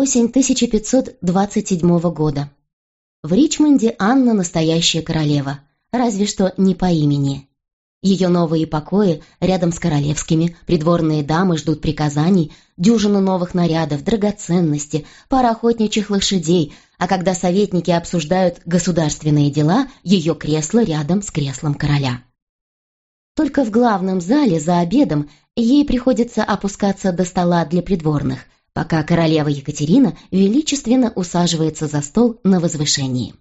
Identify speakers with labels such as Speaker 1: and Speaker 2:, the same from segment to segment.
Speaker 1: Осень 1527 года. В Ричмонде Анна настоящая королева, разве что не по имени. Ее новые покои рядом с королевскими, придворные дамы ждут приказаний, дюжину новых нарядов, драгоценности, пара охотничьих лошадей, а когда советники обсуждают государственные дела, ее кресло рядом с креслом короля. Только в главном зале за обедом ей приходится опускаться до стола для придворных, пока королева Екатерина величественно усаживается за стол на возвышении.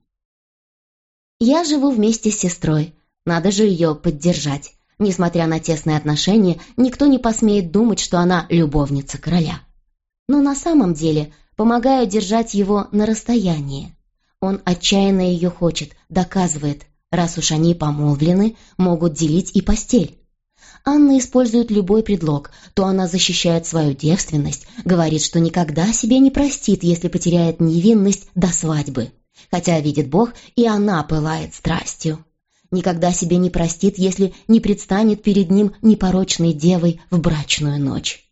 Speaker 1: Я живу вместе с сестрой, надо же ее поддержать. Несмотря на тесные отношения, никто не посмеет думать, что она любовница короля. Но на самом деле помогаю держать его на расстоянии. Он отчаянно ее хочет, доказывает, раз уж они помолвлены, могут делить и постель. Анна использует любой предлог, то она защищает свою девственность, говорит, что никогда себе не простит, если потеряет невинность до свадьбы. Хотя, видит Бог, и она пылает страстью никогда себе не простит, если не предстанет перед ним непорочной девой в брачную ночь.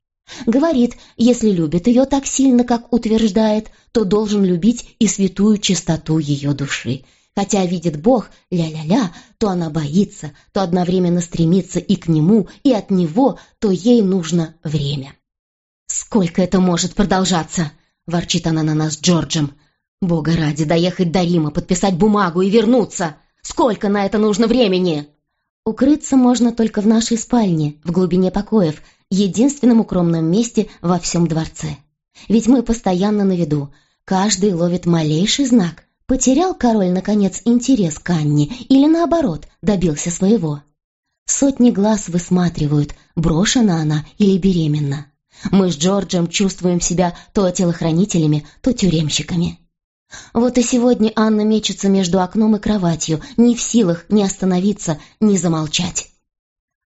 Speaker 1: Говорит, если любит ее так сильно, как утверждает, то должен любить и святую чистоту ее души. Хотя видит Бог, ля-ля-ля, то она боится, то одновременно стремится и к нему, и от него, то ей нужно время. «Сколько это может продолжаться?» — ворчит она на нас с Джорджем. «Бога ради, доехать до Рима, подписать бумагу и вернуться!» Сколько на это нужно времени?» «Укрыться можно только в нашей спальне, в глубине покоев, единственном укромном месте во всем дворце. Ведь мы постоянно на виду, каждый ловит малейший знак. Потерял король, наконец, интерес к Анне или, наоборот, добился своего. Сотни глаз высматривают, брошена она или беременна. Мы с Джорджем чувствуем себя то телохранителями, то тюремщиками. Вот и сегодня Анна мечется между окном и кроватью, не в силах ни остановиться, ни замолчать.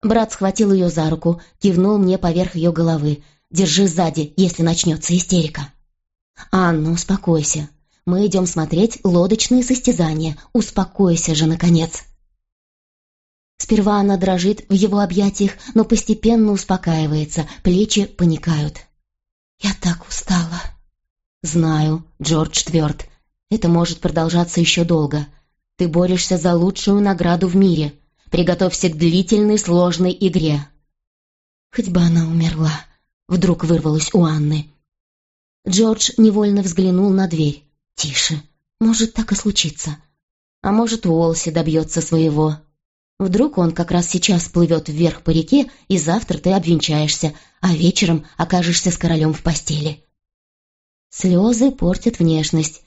Speaker 1: Брат схватил ее за руку, кивнул мне поверх ее головы. «Держи сзади, если начнется истерика». «Анна, успокойся. Мы идем смотреть лодочные состязания. Успокойся же, наконец». Сперва она дрожит в его объятиях, но постепенно успокаивается, плечи паникают. «Я так устала», «Знаю», — Джордж тверд. «Это может продолжаться еще долго. Ты борешься за лучшую награду в мире. Приготовься к длительной сложной игре». «Хоть бы она умерла», — вдруг вырвалась у Анны. Джордж невольно взглянул на дверь. «Тише. Может, так и случится. А может, Уолси добьется своего. Вдруг он как раз сейчас плывет вверх по реке, и завтра ты обвенчаешься, а вечером окажешься с королем в постели. Слезы портят внешность.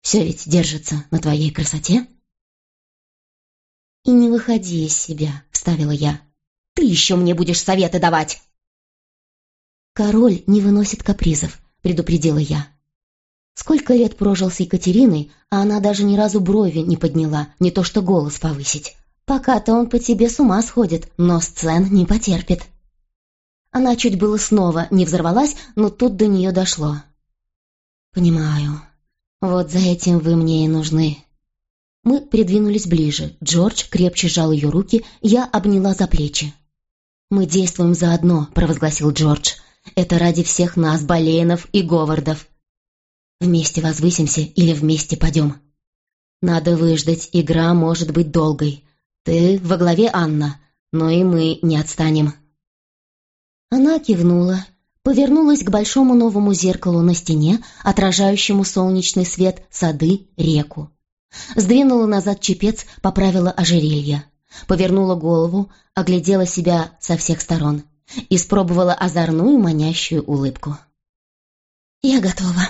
Speaker 1: Все ведь держится на твоей красоте. «И не выходи из себя», — вставила я. «Ты еще мне будешь советы давать!» «Король не выносит капризов», — предупредила я. Сколько лет прожил с Екатериной, а она даже ни разу брови не подняла, не то что голос повысить. Пока-то он по тебе с ума сходит, но сцен не потерпит. Она чуть было снова не взорвалась, но тут до нее дошло. «Понимаю. Вот за этим вы мне и нужны». Мы придвинулись ближе. Джордж крепче сжал ее руки, я обняла за плечи. «Мы действуем заодно», — провозгласил Джордж. «Это ради всех нас, Болейнов и Говардов. Вместе возвысимся или вместе падем. Надо выждать, игра может быть долгой. Ты во главе, Анна, но и мы не отстанем». Она кивнула, повернулась к большому новому зеркалу на стене, отражающему солнечный свет, сады, реку. Сдвинула назад чепец, поправила ожерелье. Повернула голову, оглядела себя со всех сторон. Испробовала озорную манящую улыбку. «Я готова».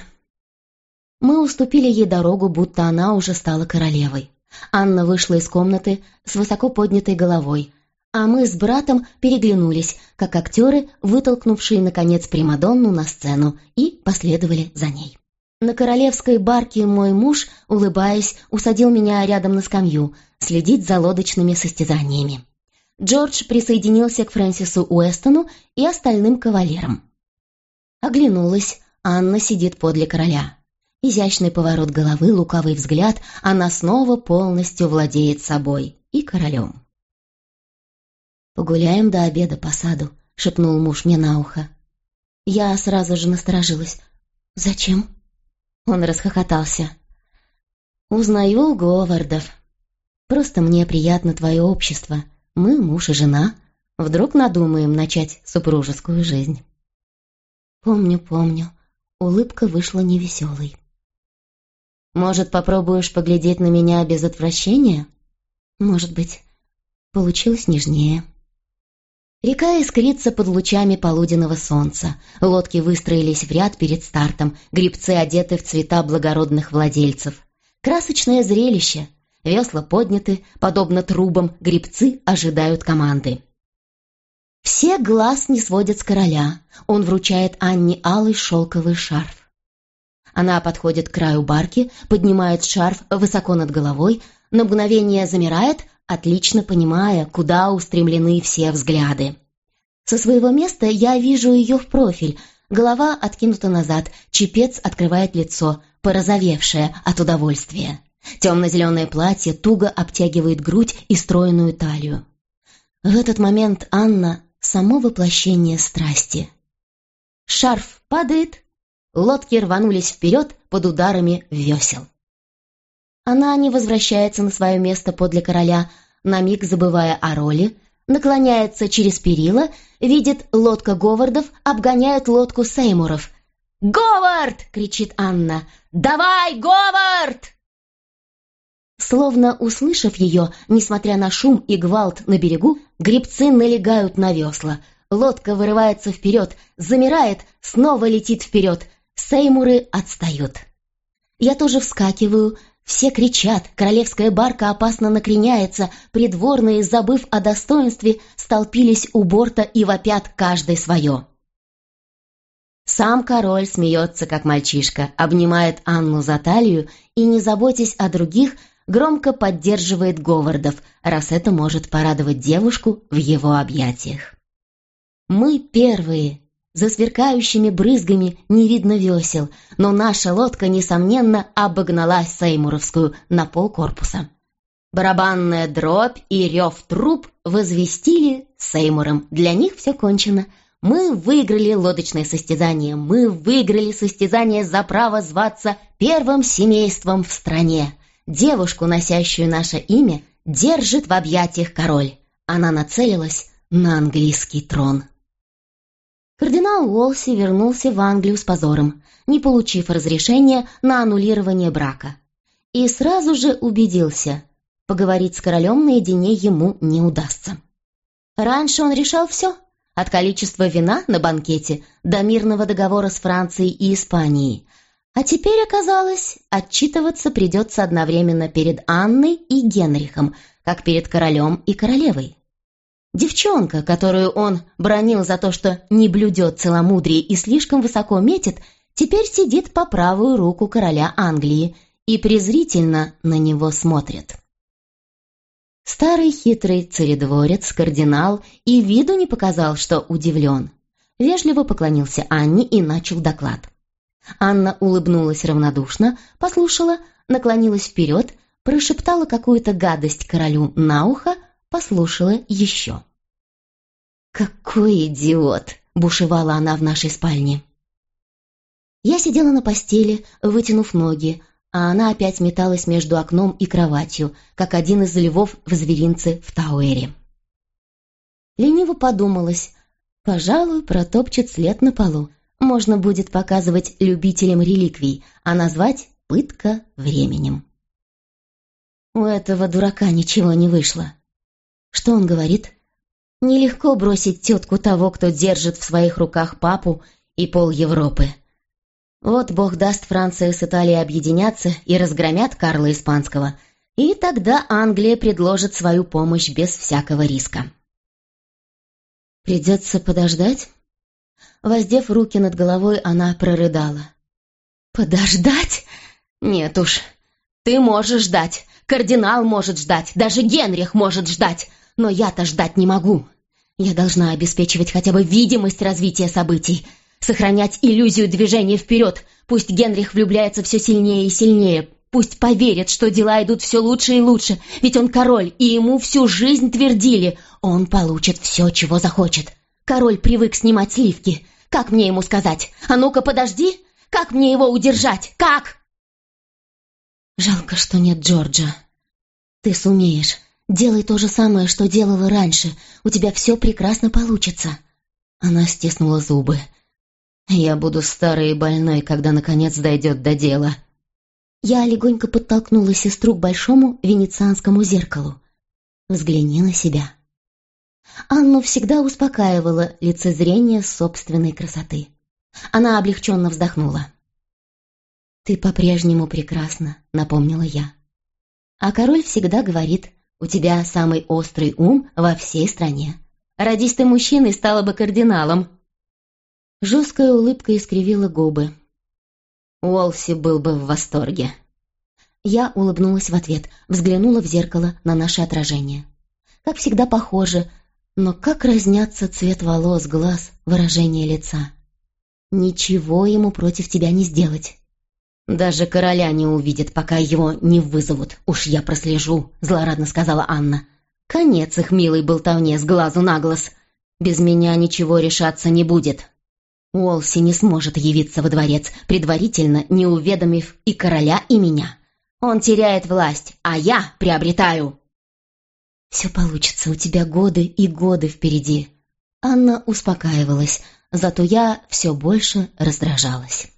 Speaker 1: Мы уступили ей дорогу, будто она уже стала королевой. Анна вышла из комнаты с высоко поднятой головой, а мы с братом переглянулись, как актеры, вытолкнувшие, наконец, Примадонну на сцену, и последовали за ней. На королевской барке мой муж, улыбаясь, усадил меня рядом на скамью, следить за лодочными состязаниями. Джордж присоединился к Фрэнсису Уэстону и остальным кавалерам. Оглянулась, Анна сидит подле короля. Изящный поворот головы, лукавый взгляд, она снова полностью владеет собой и королем. «Погуляем до обеда по саду», — шепнул муж мне на ухо. Я сразу же насторожилась. «Зачем?» Он расхохотался. «Узнаю Говардов. Просто мне приятно твое общество. Мы муж и жена. Вдруг надумаем начать супружескую жизнь». «Помню, помню». Улыбка вышла невеселой. «Может, попробуешь поглядеть на меня без отвращения?» «Может быть, получилось нежнее». Река искрится под лучами полуденного солнца. Лодки выстроились в ряд перед стартом, грибцы одеты в цвета благородных владельцев. Красочное зрелище. Весла подняты, подобно трубам, грибцы ожидают команды. Все глаз не сводят с короля. Он вручает Анне алый шелковый шарф. Она подходит к краю барки, поднимает шарф высоко над головой, на мгновение замирает, отлично понимая, куда устремлены все взгляды. Со своего места я вижу ее в профиль. Голова откинута назад, чепец открывает лицо, порозовевшее от удовольствия. Темно-зеленое платье туго обтягивает грудь и стройную талию. В этот момент Анна — само воплощение страсти. Шарф падает, лодки рванулись вперед под ударами весел. Она не возвращается на свое место подле короля, на миг забывая о роли, наклоняется через перила, видит лодка Говардов, обгоняет лодку Сеймуров. «Говард!» — кричит Анна. «Давай, Говард!» Словно услышав ее, несмотря на шум и гвалт на берегу, гребцы налегают на весла. Лодка вырывается вперед, замирает, снова летит вперед. Сеймуры отстают. Я тоже вскакиваю, все кричат, королевская барка опасно накреняется, придворные, забыв о достоинстве, столпились у борта и вопят каждый свое. Сам король смеется, как мальчишка, обнимает Анну за талию и, не заботясь о других, громко поддерживает Говардов, раз это может порадовать девушку в его объятиях. Мы первые, за сверкающими брызгами не видно весел, но наша лодка, несомненно, обогнала Сеймуровскую на полкорпуса. Барабанная дробь и рев труб возвестили Сеймуром. Для них все кончено. Мы выиграли лодочное состязание. Мы выиграли состязание за право зваться первым семейством в стране. Девушку, носящую наше имя, держит в объятиях король. Она нацелилась на английский трон. Кардинал Уолси вернулся в Англию с позором, не получив разрешения на аннулирование брака. И сразу же убедился, поговорить с королем наедине ему не удастся. Раньше он решал все, от количества вина на банкете до мирного договора с Францией и Испанией. А теперь оказалось, отчитываться придется одновременно перед Анной и Генрихом, как перед королем и королевой. Девчонка, которую он бронил за то, что не блюдет целомудрие и слишком высоко метит, теперь сидит по правую руку короля Англии и презрительно на него смотрит. Старый хитрый царедворец, кардинал, и виду не показал, что удивлен. Вежливо поклонился Анне и начал доклад. Анна улыбнулась равнодушно, послушала, наклонилась вперед, прошептала какую-то гадость королю на ухо, послушала еще. «Какой идиот!» — бушевала она в нашей спальне. Я сидела на постели, вытянув ноги, а она опять металась между окном и кроватью, как один из львов в зверинце в Тауэре. Лениво подумалось, пожалуй, протопчет след на полу. Можно будет показывать любителям реликвий, а назвать «пытка временем». У этого дурака ничего не вышло. Что он говорит? Нелегко бросить тетку того, кто держит в своих руках папу и пол Европы. Вот бог даст Франция с Италией объединятся и разгромят Карла Испанского, и тогда Англия предложит свою помощь без всякого риска. Придется подождать? Воздев руки над головой, она прорыдала. «Подождать? Нет уж. Ты можешь ждать. Кардинал может ждать. Даже Генрих может ждать но я-то ждать не могу. Я должна обеспечивать хотя бы видимость развития событий, сохранять иллюзию движения вперед. Пусть Генрих влюбляется все сильнее и сильнее, пусть поверит, что дела идут все лучше и лучше, ведь он король, и ему всю жизнь твердили, он получит все, чего захочет. Король привык снимать сливки. Как мне ему сказать? А ну-ка, подожди! Как мне его удержать? Как?» «Жалко, что нет Джорджа. Ты сумеешь. Делай то же самое, что делала раньше. У тебя все прекрасно получится». Она стиснула зубы. «Я буду старой и больной, когда наконец дойдет до дела». Я легонько подтолкнула сестру к большому венецианскому зеркалу. «Взгляни на себя». Анну всегда успокаивало лицезрение собственной красоты. Она облегченно вздохнула. «Ты по-прежнему прекрасна», — напомнила я. А король всегда говорит, у тебя самый острый ум во всей стране. Родись ты мужчиной, стала бы кардиналом. Жесткая улыбка искривила губы. Уолси был бы в восторге. Я улыбнулась в ответ, взглянула в зеркало на наше отражение. Как всегда похоже, но как разнятся цвет волос, глаз, выражение лица. Ничего ему против тебя не сделать. «Даже короля не увидит, пока его не вызовут. Уж я прослежу», — злорадно сказала Анна. «Конец их милой болтовне с глазу на глаз. Без меня ничего решаться не будет. Уолси не сможет явиться во дворец, предварительно не уведомив и короля, и меня. Он теряет власть, а я приобретаю». «Все получится, у тебя годы и годы впереди». Анна успокаивалась, зато я все больше раздражалась.